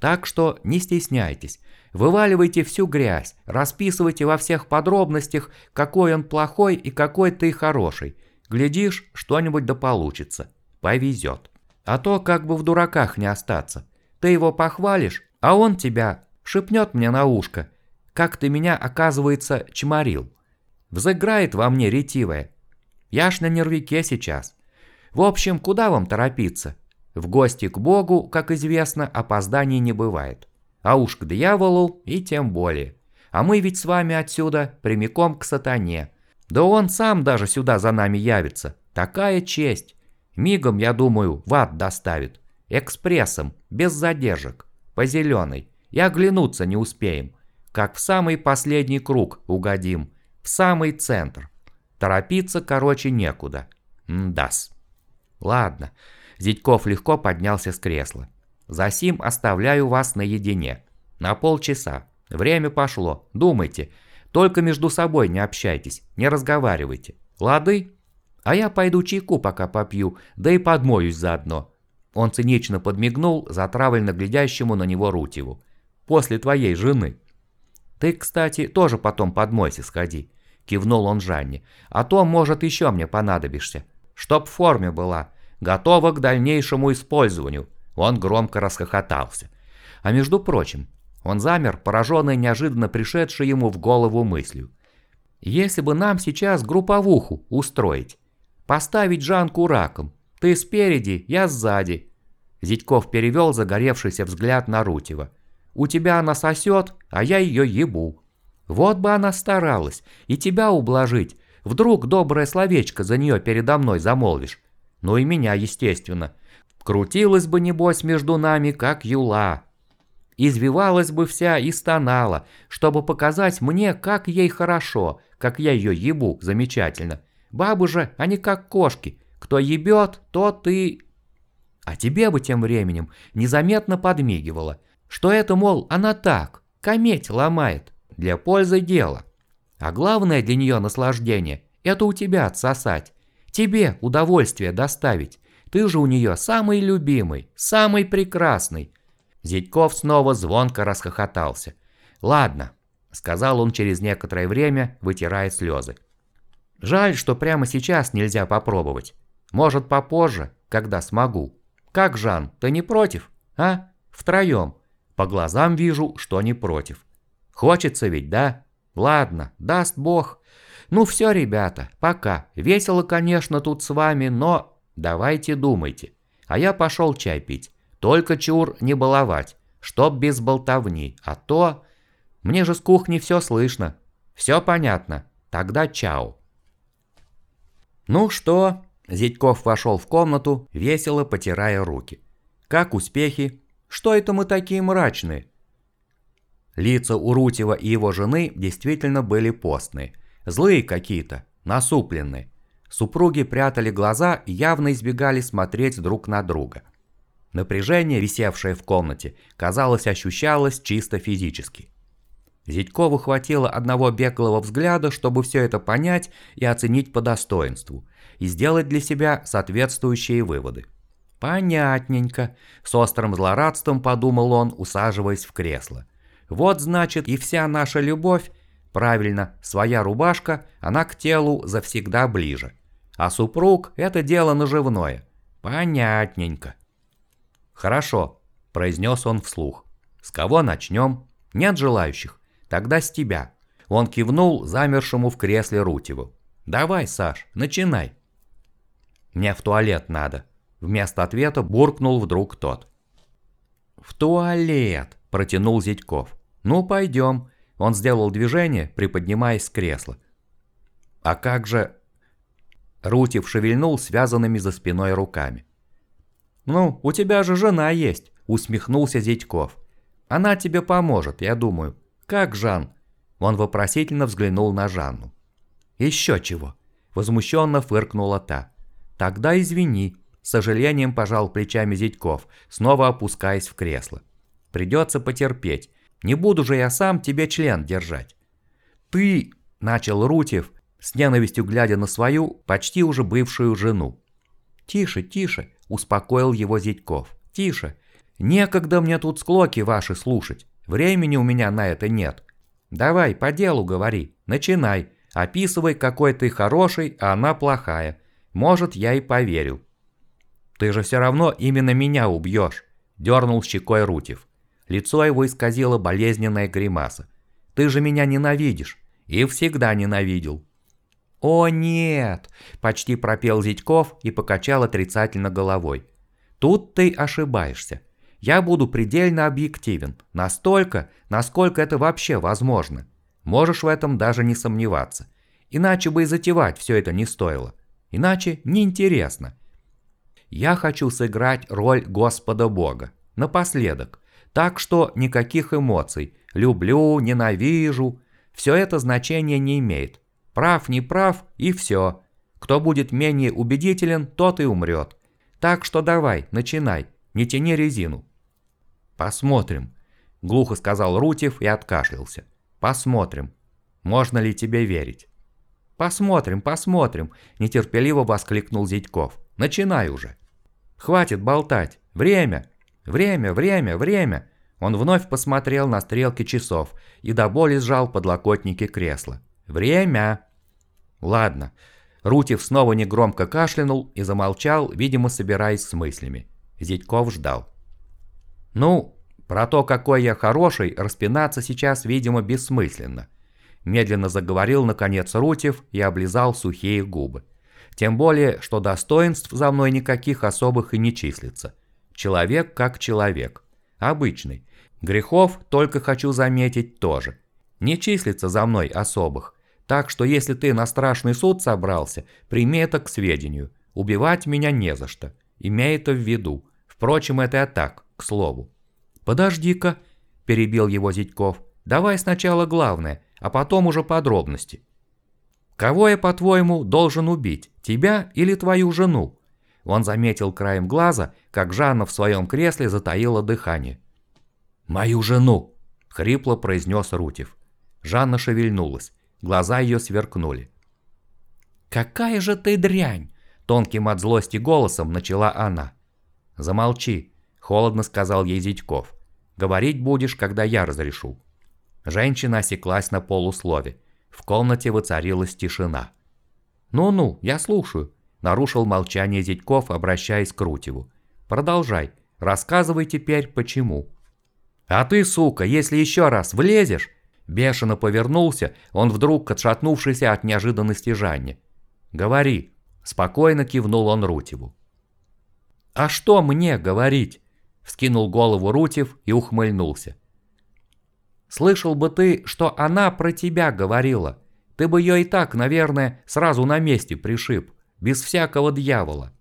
[SPEAKER 1] Так что не стесняйтесь, вываливайте всю грязь, расписывайте во всех подробностях, какой он плохой и какой ты хороший. Глядишь, что-нибудь да получится. Повезет. А то как бы в дураках не остаться. Ты его похвалишь, а он тебя шепнет мне на ушко, как ты меня, оказывается, чморил. Взыграет во мне ретивое. Я ж на нервике сейчас. В общем, куда вам торопиться? В гости к Богу, как известно, опозданий не бывает. А уж к дьяволу и тем более. А мы ведь с вами отсюда прямиком к сатане. Да он сам даже сюда за нами явится. Такая честь. Мигом, я думаю, в ад доставит. Экспрессом, без задержек, по зеленой. И оглянуться не успеем. Как в самый последний круг угодим. В самый центр. Торопиться, короче, некуда. Мдас. Ладно. Зятьков легко поднялся с кресла. Засим оставляю вас наедине. На полчаса. Время пошло. Думайте. Только между собой не общайтесь, не разговаривайте. Лады? А я пойду чайку пока попью, да и подмоюсь заодно. Он цинично подмигнул затравленно глядящему на него Рутьеву. После твоей жены. Ты, кстати, тоже потом подмойся сходи. Кивнул он Жанне. А то, может, еще мне понадобишься. Чтоб в форме была. Готова к дальнейшему использованию. Он громко расхохотался. А между прочим, он замер, пораженный неожиданно пришедшей ему в голову мыслью. Если бы нам сейчас групповуху устроить, поставить Жанку раком, ты спереди, я сзади. Зятьков перевел загоревшийся взгляд на Рутева. У тебя она сосет, а я ее ебу. Вот бы она старалась и тебя ублажить. Вдруг доброе словечко за нее передо мной замолвишь. Ну и меня, естественно. Крутилась бы, небось, между нами, как юла. Извивалась бы вся и стонала, чтобы показать мне, как ей хорошо, как я ее ебу замечательно. Бабы же, они как кошки. Кто ебет, тот и... А тебе бы тем временем незаметно подмигивала, что это, мол, она так, кометь ломает, для пользы дела. А главное для нее наслаждение – это у тебя отсосать, тебе удовольствие доставить. Ты же у нее самый любимый, самый прекрасный. Зятьков снова звонко расхохотался. «Ладно», – сказал он через некоторое время, вытирая слезы. «Жаль, что прямо сейчас нельзя попробовать. Может, попозже, когда смогу. Как, Жан, ты не против? А? Втроем. По глазам вижу, что не против. Хочется ведь, да? Ладно, даст бог. Ну все, ребята, пока. Весело, конечно, тут с вами, но Давайте думайте. А я пошел чай пить. Только чур не баловать, чтоб без болтовни, а то... Мне же с кухни все слышно. Все понятно. Тогда чао. Ну что? Зятьков вошел в комнату, весело потирая руки. Как успехи? Что это мы такие мрачные? Лица у Рутева и его жены действительно были постные. Злые какие-то, насупленные. Супруги прятали глаза и явно избегали смотреть друг на друга. Напряжение, висевшее в комнате, казалось, ощущалось чисто физически. Зятькову хватило одного беглого взгляда, чтобы все это понять и оценить по достоинству, и сделать для себя соответствующие выводы. «Понятненько», – с острым злорадством подумал он, усаживаясь в кресло. «Вот значит и вся наша любовь, правильно, своя рубашка, она к телу завсегда ближе. А супруг – это дело наживное. Понятненько. Хорошо, произнес он вслух. С кого начнем? Нет желающих. Тогда с тебя. Он кивнул замершему в кресле Рутеву. Давай, Саш, начинай. Мне в туалет надо. Вместо ответа буркнул вдруг тот. «В туалет!» – протянул Зятьков. «Ну, пойдем». Он сделал движение, приподнимаясь с кресла. «А как же Рутев шевельнул связанными за спиной руками. «Ну, у тебя же жена есть», – усмехнулся Зятьков. «Она тебе поможет, я думаю. Как Жан?» Он вопросительно взглянул на Жанну. «Еще чего?» – возмущенно фыркнула та. «Тогда извини», – с сожалением пожал плечами Зятьков, снова опускаясь в кресло. «Придется потерпеть. Не буду же я сам тебе член держать». «Ты...» – начал Рутев, с ненавистью глядя на свою, почти уже бывшую жену. «Тише, тише», – успокоил его Зятьков. «Тише. Некогда мне тут склоки ваши слушать. Времени у меня на это нет. Давай, по делу говори. Начинай. Описывай, какой ты хороший, а она плохая. Может, я и поверю». «Ты же все равно именно меня убьешь», – дернул щекой Рутев. Лицо его исказило болезненная гримаса. «Ты же меня ненавидишь. И всегда ненавидел». «О нет!» – почти пропел Зятьков и покачал отрицательно головой. «Тут ты ошибаешься. Я буду предельно объективен, настолько, насколько это вообще возможно. Можешь в этом даже не сомневаться. Иначе бы и затевать все это не стоило. Иначе неинтересно. Я хочу сыграть роль Господа Бога. Напоследок. Так что никаких эмоций. Люблю, ненавижу. Все это значения не имеет. Прав, не прав и все. Кто будет менее убедителен, тот и умрет. Так что давай, начинай. Не тяни резину. «Посмотрим», – глухо сказал Рутев и откашлялся. «Посмотрим. Можно ли тебе верить?» «Посмотрим, посмотрим», – нетерпеливо воскликнул Зятьков. «Начинай уже». «Хватит болтать. Время! Время, время, время!» Он вновь посмотрел на стрелки часов и до боли сжал подлокотники кресла. «Время!» «Ладно». Рутев снова негромко кашлянул и замолчал, видимо, собираясь с мыслями. Зятьков ждал. «Ну, про то, какой я хороший, распинаться сейчас, видимо, бессмысленно», медленно заговорил, наконец, Рутев и облизал сухие губы. «Тем более, что достоинств за мной никаких особых и не числится. Человек как человек. Обычный. Грехов, только хочу заметить, тоже. Не числится за мной особых. Так что если ты на страшный суд собрался, прими это к сведению. Убивать меня не за что. Имей это в виду. Впрочем, это я так, к слову. «Подожди-ка», – перебил его Зятьков, – «давай сначала главное, а потом уже подробности». «Кого я, по-твоему, должен убить, тебя или твою жену?» Он заметил краем глаза, как Жанна в своем кресле затаила дыхание. «Мою жену!» – хрипло произнес Рутев. Жанна шевельнулась, глаза ее сверкнули. «Какая же ты дрянь!» – тонким от злости голосом начала она. «Замолчи», – холодно сказал ей Зятьков. «Говорить будешь, когда я разрешу». Женщина осеклась на полуслове. В комнате воцарилась тишина. «Ну-ну, я слушаю», – нарушил молчание Зятьков, обращаясь к Рутеву. «Продолжай. Рассказывай теперь, почему». «А ты, сука, если еще раз влезешь...» Бешено повернулся, он вдруг отшатнувшийся от неожиданности Жанне. «Говори», – спокойно кивнул он Рутеву. «А что мне говорить?» – вскинул голову Рутев и ухмыльнулся. «Слышал бы ты, что она про тебя говорила. Ты бы ее и так, наверное, сразу на месте пришиб, без всякого дьявола.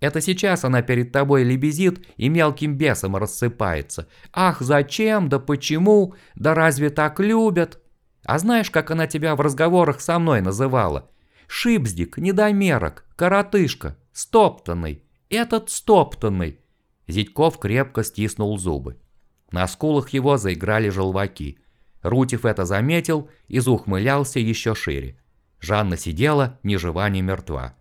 [SPEAKER 1] Это сейчас она перед тобой лебезит и мелким бесом рассыпается. Ах, зачем, да почему, да разве так любят? А знаешь, как она тебя в разговорах со мной называла? Шипздик, недомерок, коротышка, стоптанный. Этот стоптанный!» Зятьков крепко стиснул зубы. На скулах его заиграли желваки. Рутев это заметил и заухмылялся еще шире. Жанна сидела ни жива, ни мертва.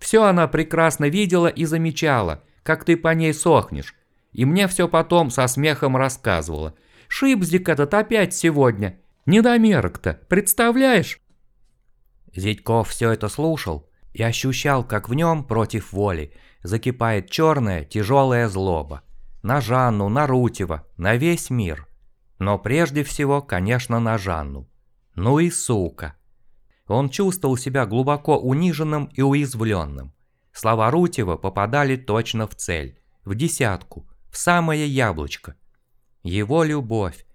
[SPEAKER 1] Все она прекрасно видела и замечала, как ты по ней сохнешь. И мне все потом со смехом рассказывала. Шипздик этот опять сегодня. Недомерок-то, представляешь? Зятьков все это слушал и ощущал, как в нем против воли закипает черная тяжелая злоба. На Жанну, на Рутева, на весь мир. Но прежде всего, конечно, на Жанну. Ну и сука. Он чувствовал себя глубоко униженным и уязвленным. Слова Рутева попадали точно в цель, в десятку, в самое яблочко. Его любовь.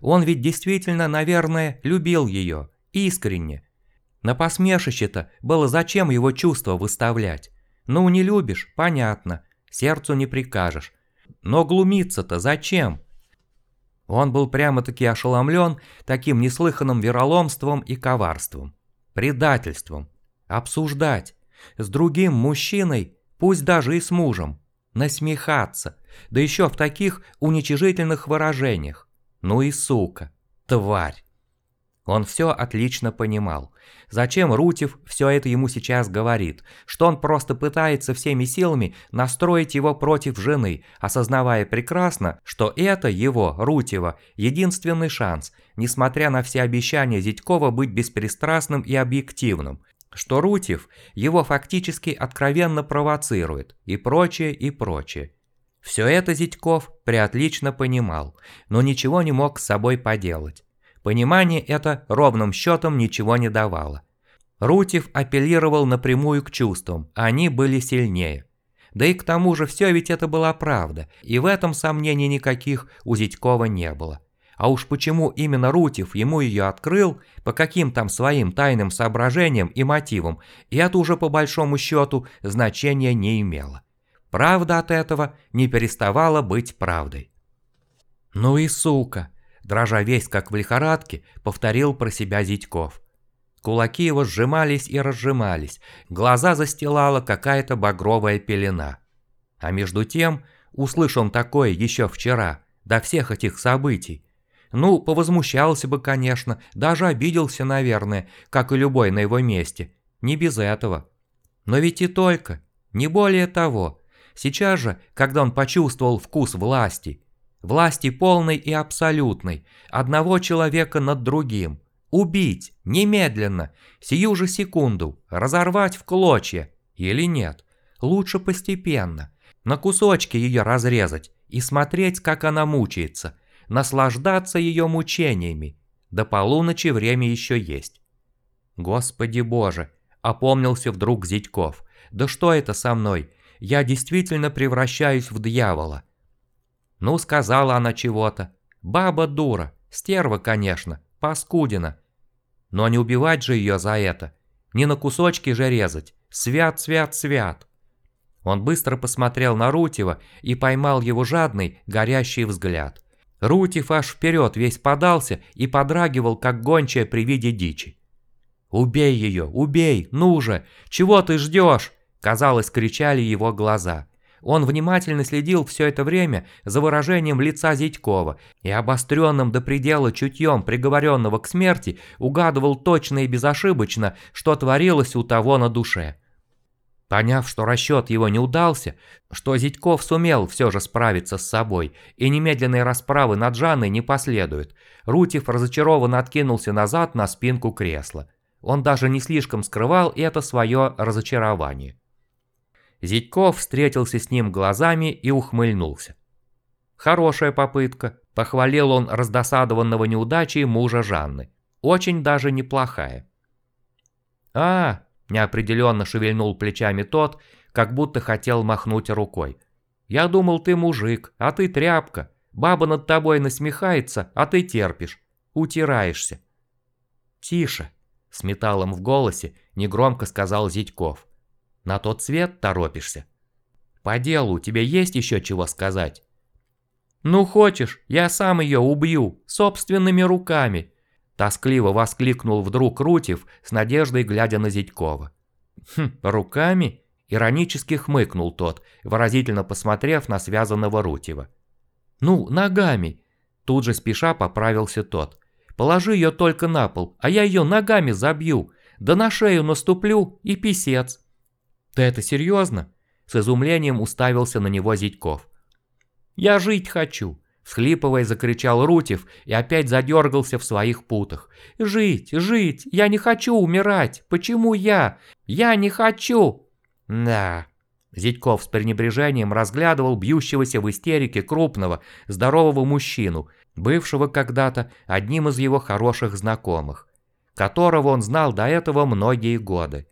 [SPEAKER 1] Он ведь действительно, наверное, любил ее, искренне, на посмешище-то было зачем его чувства выставлять? Ну, не любишь, понятно, сердцу не прикажешь. Но глумиться-то зачем? Он был прямо-таки ошеломлен таким неслыханным вероломством и коварством. Предательством. Обсуждать. С другим мужчиной, пусть даже и с мужем. Насмехаться. Да еще в таких уничижительных выражениях. Ну и сука. Тварь. Он все отлично понимал. Зачем Рутев все это ему сейчас говорит? Что он просто пытается всеми силами настроить его против жены, осознавая прекрасно, что это его, Рутева, единственный шанс, несмотря на все обещания Зятькова быть беспристрастным и объективным. что Рутьев его фактически откровенно провоцирует и прочее, и прочее. Все это Зятьков преотлично понимал, но ничего не мог с собой поделать. Понимание это ровным счетом ничего не давало. Рутьев апеллировал напрямую к чувствам, они были сильнее. Да и к тому же все ведь это была правда, и в этом сомнений никаких у Зятькова не было. А уж почему именно Рутьев ему ее открыл, по каким там своим тайным соображениям и мотивам, и это уже по большому счету значения не имело. Правда от этого не переставала быть правдой. «Ну и сука!» Дрожа весь как в лихорадке, повторил про себя Зятьков. Кулаки его сжимались и разжимались, глаза застилала какая-то багровая пелена. А между тем, услышал он такое еще вчера, до всех этих событий. Ну, повозмущался бы, конечно, даже обиделся, наверное, как и любой на его месте. Не без этого. Но ведь и только, не более того. Сейчас же, когда он почувствовал вкус власти, власти полной и абсолютной, одного человека над другим – Убить, немедленно, сию же секунду, разорвать в клочья. Или нет, лучше постепенно. На кусочки ее разрезать и смотреть, как она мучается. Наслаждаться ее мучениями. До полуночи время еще есть. Господи боже, опомнился вдруг Зятьков. Да что это со мной? Я действительно превращаюсь в дьявола. Ну, сказала она чего-то. Баба дура, стерва, конечно, паскудина. Но не убивать же ее за это. Не на кусочки же резать. Свят, свят, свят. Он быстро посмотрел на Рутева и поймал его жадный, горящий взгляд. Рутев аж вперед весь подался и подрагивал, как гончая при виде дичи. «Убей ее, убей, ну же! Чего ты ждешь?» Казалось, кричали его глаза. Он внимательно следил все это время за выражением лица Зятькова и обостренным до предела чутьем приговоренного к смерти угадывал точно и безошибочно, что творилось у того на душе. Поняв, что расчет его не удался, что Зятьков сумел все же справиться с собой и немедленной расправы над Жанной не последует, Рутев разочарованно откинулся назад на спинку кресла. Он даже не слишком скрывал это свое разочарование. Зятьков встретился с ним глазами и ухмыльнулся. «Хорошая попытка», – похвалил он раздосадованного неудачей мужа Жанны. «Очень даже неплохая». «А!» – неопределенно шевельнул плечами тот, как будто хотел махнуть рукой. «Я думал, ты мужик, а ты тряпка. Баба над тобой насмехается, а ты терпишь. Утираешься». «Тише», – с металлом в голосе негромко сказал Зятьков. На тот свет торопишься? По делу тебе есть еще чего сказать? Ну хочешь, я сам ее убью, собственными руками. Тоскливо воскликнул вдруг Рутев с надеждой глядя на Зятькова. Хм, руками? Иронически хмыкнул тот, выразительно посмотрев на связанного Рутева. «Ну, ногами!» Тут же спеша поправился тот. «Положи ее только на пол, а я ее ногами забью, да на шею наступлю и писец!» «Ты это серьезно?» С изумлением уставился на него Зятьков. «Я жить хочу!» Всхлипывая, закричал Рутев и опять задергался в своих путах. «Жить, жить! Я не хочу умирать! Почему я? Я не хочу!» «Да...» Зятьков с пренебрежением разглядывал бьющегося в истерике крупного, здорового мужчину, бывшего когда-то одним из его хороших знакомых, которого он знал до этого многие годы.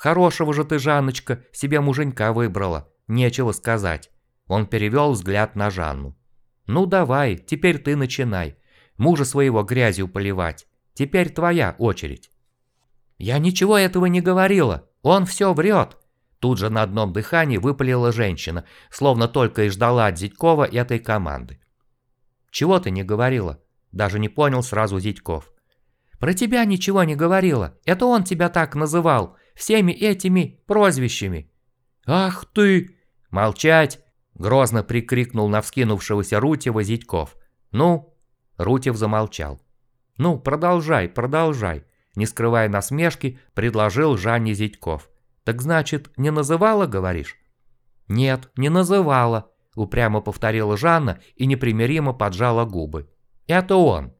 [SPEAKER 1] Хорошего же ты, Жанночка, себе муженька выбрала, нечего сказать. Он перевел взгляд на Жанну. Ну давай, теперь ты начинай. Мужа своего грязью поливать. Теперь твоя очередь. Я ничего этого не говорила, он все врет. Тут же на одном дыхании выпалила женщина, словно только и ждала от Зятькова этой команды. «Чего ты не говорила?» Даже не понял сразу Зятьков. «Про тебя ничего не говорила, это он тебя так называл всеми этими прозвищами. «Ах ты!» «Молчать!» – грозно прикрикнул на вскинувшегося Рутева Зятьков. «Ну?» – Рутев замолчал. «Ну, продолжай, продолжай!» Не скрывая насмешки, предложил Жанне Зятьков. «Так значит, не называла, говоришь?» «Нет, не называла», – упрямо повторила Жанна и непримиримо поджала губы. «Это он».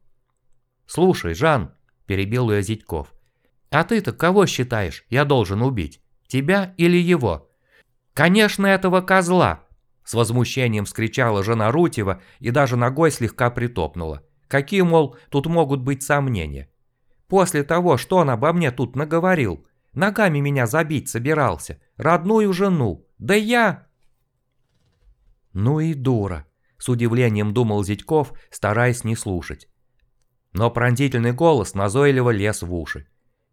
[SPEAKER 1] «Слушай, Жан», – перебил ее Зятьков, А ты-то кого считаешь, я должен убить? Тебя или его? Конечно, этого козла, с возмущением вскричала жена Рутева и даже ногой слегка притопнула. Какие, мол, тут могут быть сомнения? После того, что он обо мне тут наговорил, ногами меня забить собирался, родную жену, да я... Ну и дура, с удивлением думал Зятьков, стараясь не слушать. Но пронзительный голос назойливо лез в уши.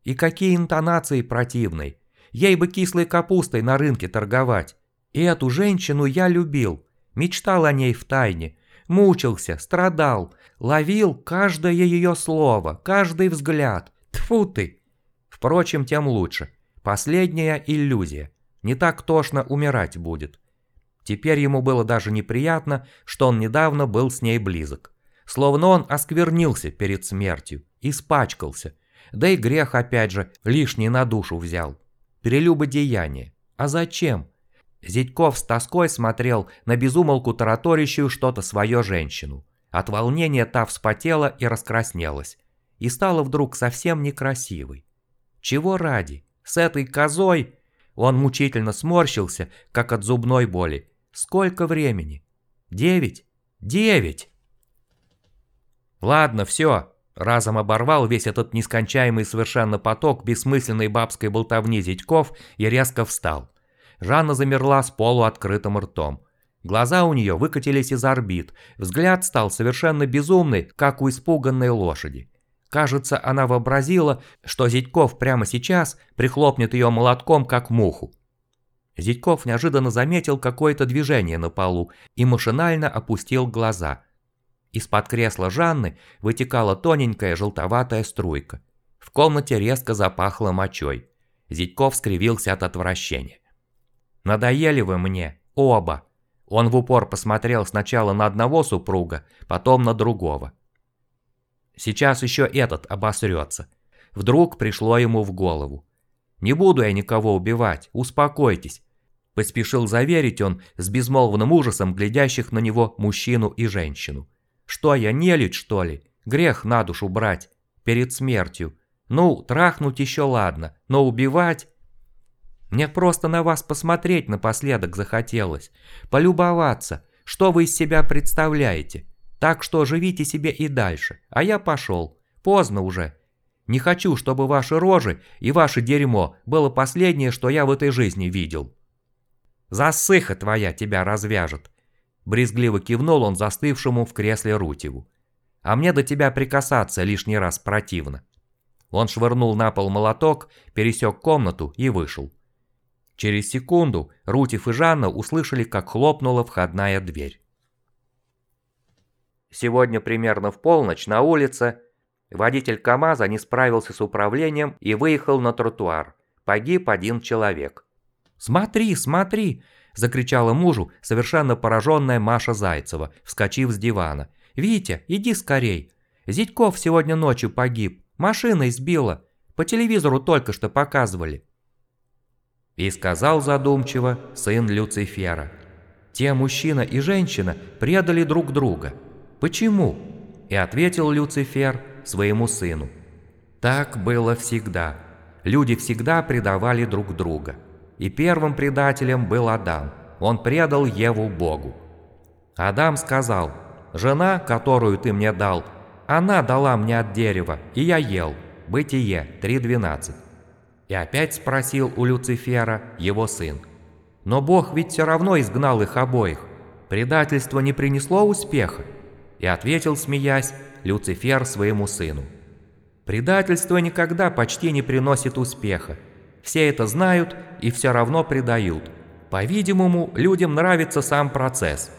[SPEAKER 1] И какие интонации противные. Ей бы кислой капустой на рынке торговать. И эту женщину я любил, мечтал о ней в тайне, мучился, страдал, ловил каждое ее слово, каждый взгляд. Тфу ты! Впрочем, тем лучше. Последняя иллюзия. Не так тошно умирать будет. Теперь ему было даже неприятно, что он недавно был с ней близок. Словно он осквернился перед смертью, испачкался. Да и грех опять же лишний на душу взял. Прелюбодеяние. А зачем? Зятьков с тоской смотрел на безумолку тараторящую что-то свое женщину. От волнения та вспотела и раскраснелась. И стала вдруг совсем некрасивой. Чего ради? С этой козой? Он мучительно сморщился, как от зубной боли. Сколько времени? Девять? Девять! Ладно, все. Разом оборвал весь этот нескончаемый совершенно поток бессмысленной бабской болтовни Зятьков и резко встал. Жанна замерла с полуоткрытым ртом. Глаза у нее выкатились из орбит, взгляд стал совершенно безумный, как у испуганной лошади. Кажется, она вообразила, что Зятьков прямо сейчас прихлопнет ее молотком, как муху. Зятьков неожиданно заметил какое-то движение на полу и машинально опустил глаза. Из-под кресла Жанны вытекала тоненькая желтоватая струйка. В комнате резко запахло мочой. Зятьков скривился от отвращения. Надоели вы мне, оба. Он в упор посмотрел сначала на одного супруга, потом на другого. Сейчас еще этот обосрется. Вдруг пришло ему в голову. «Не буду я никого убивать, успокойтесь», – поспешил заверить он с безмолвным ужасом глядящих на него мужчину и женщину. «Что я, нелюдь, что ли? Грех на душу брать. Перед смертью. Ну, трахнуть еще ладно, но убивать...» Мне просто на вас посмотреть напоследок захотелось, полюбоваться, что вы из себя представляете. Так что живите себе и дальше, а я пошел. Поздно уже. Не хочу, чтобы ваши рожи и ваше дерьмо было последнее, что я в этой жизни видел. Засыха твоя тебя развяжет. Брезгливо кивнул он застывшему в кресле Рутеву. А мне до тебя прикасаться лишний раз противно. Он швырнул на пол молоток, пересек комнату и вышел. Через секунду Рутев и Жанна услышали, как хлопнула входная дверь. Сегодня примерно в полночь на улице водитель КамАЗа не справился с управлением и выехал на тротуар. Погиб один человек. «Смотри, смотри!» – закричала мужу совершенно пораженная Маша Зайцева, вскочив с дивана. «Витя, иди скорей! Зятьков сегодня ночью погиб, машина избила, по телевизору только что показывали». И сказал задумчиво сын Люцифера. Те мужчина и женщина предали друг друга. Почему? И ответил Люцифер своему сыну. Так было всегда. Люди всегда предавали друг друга. И первым предателем был Адам. Он предал Еву Богу. Адам сказал, «Жена, которую ты мне дал, она дала мне от дерева, и я ел». Бытие 3.12. И опять спросил у Люцифера его сын. Но Бог ведь все равно изгнал их обоих. Предательство не принесло успеха. И ответил, смеясь, Люцифер своему сыну. Предательство никогда почти не приносит успеха. Все это знают и все равно предают. По-видимому, людям нравится сам процесс –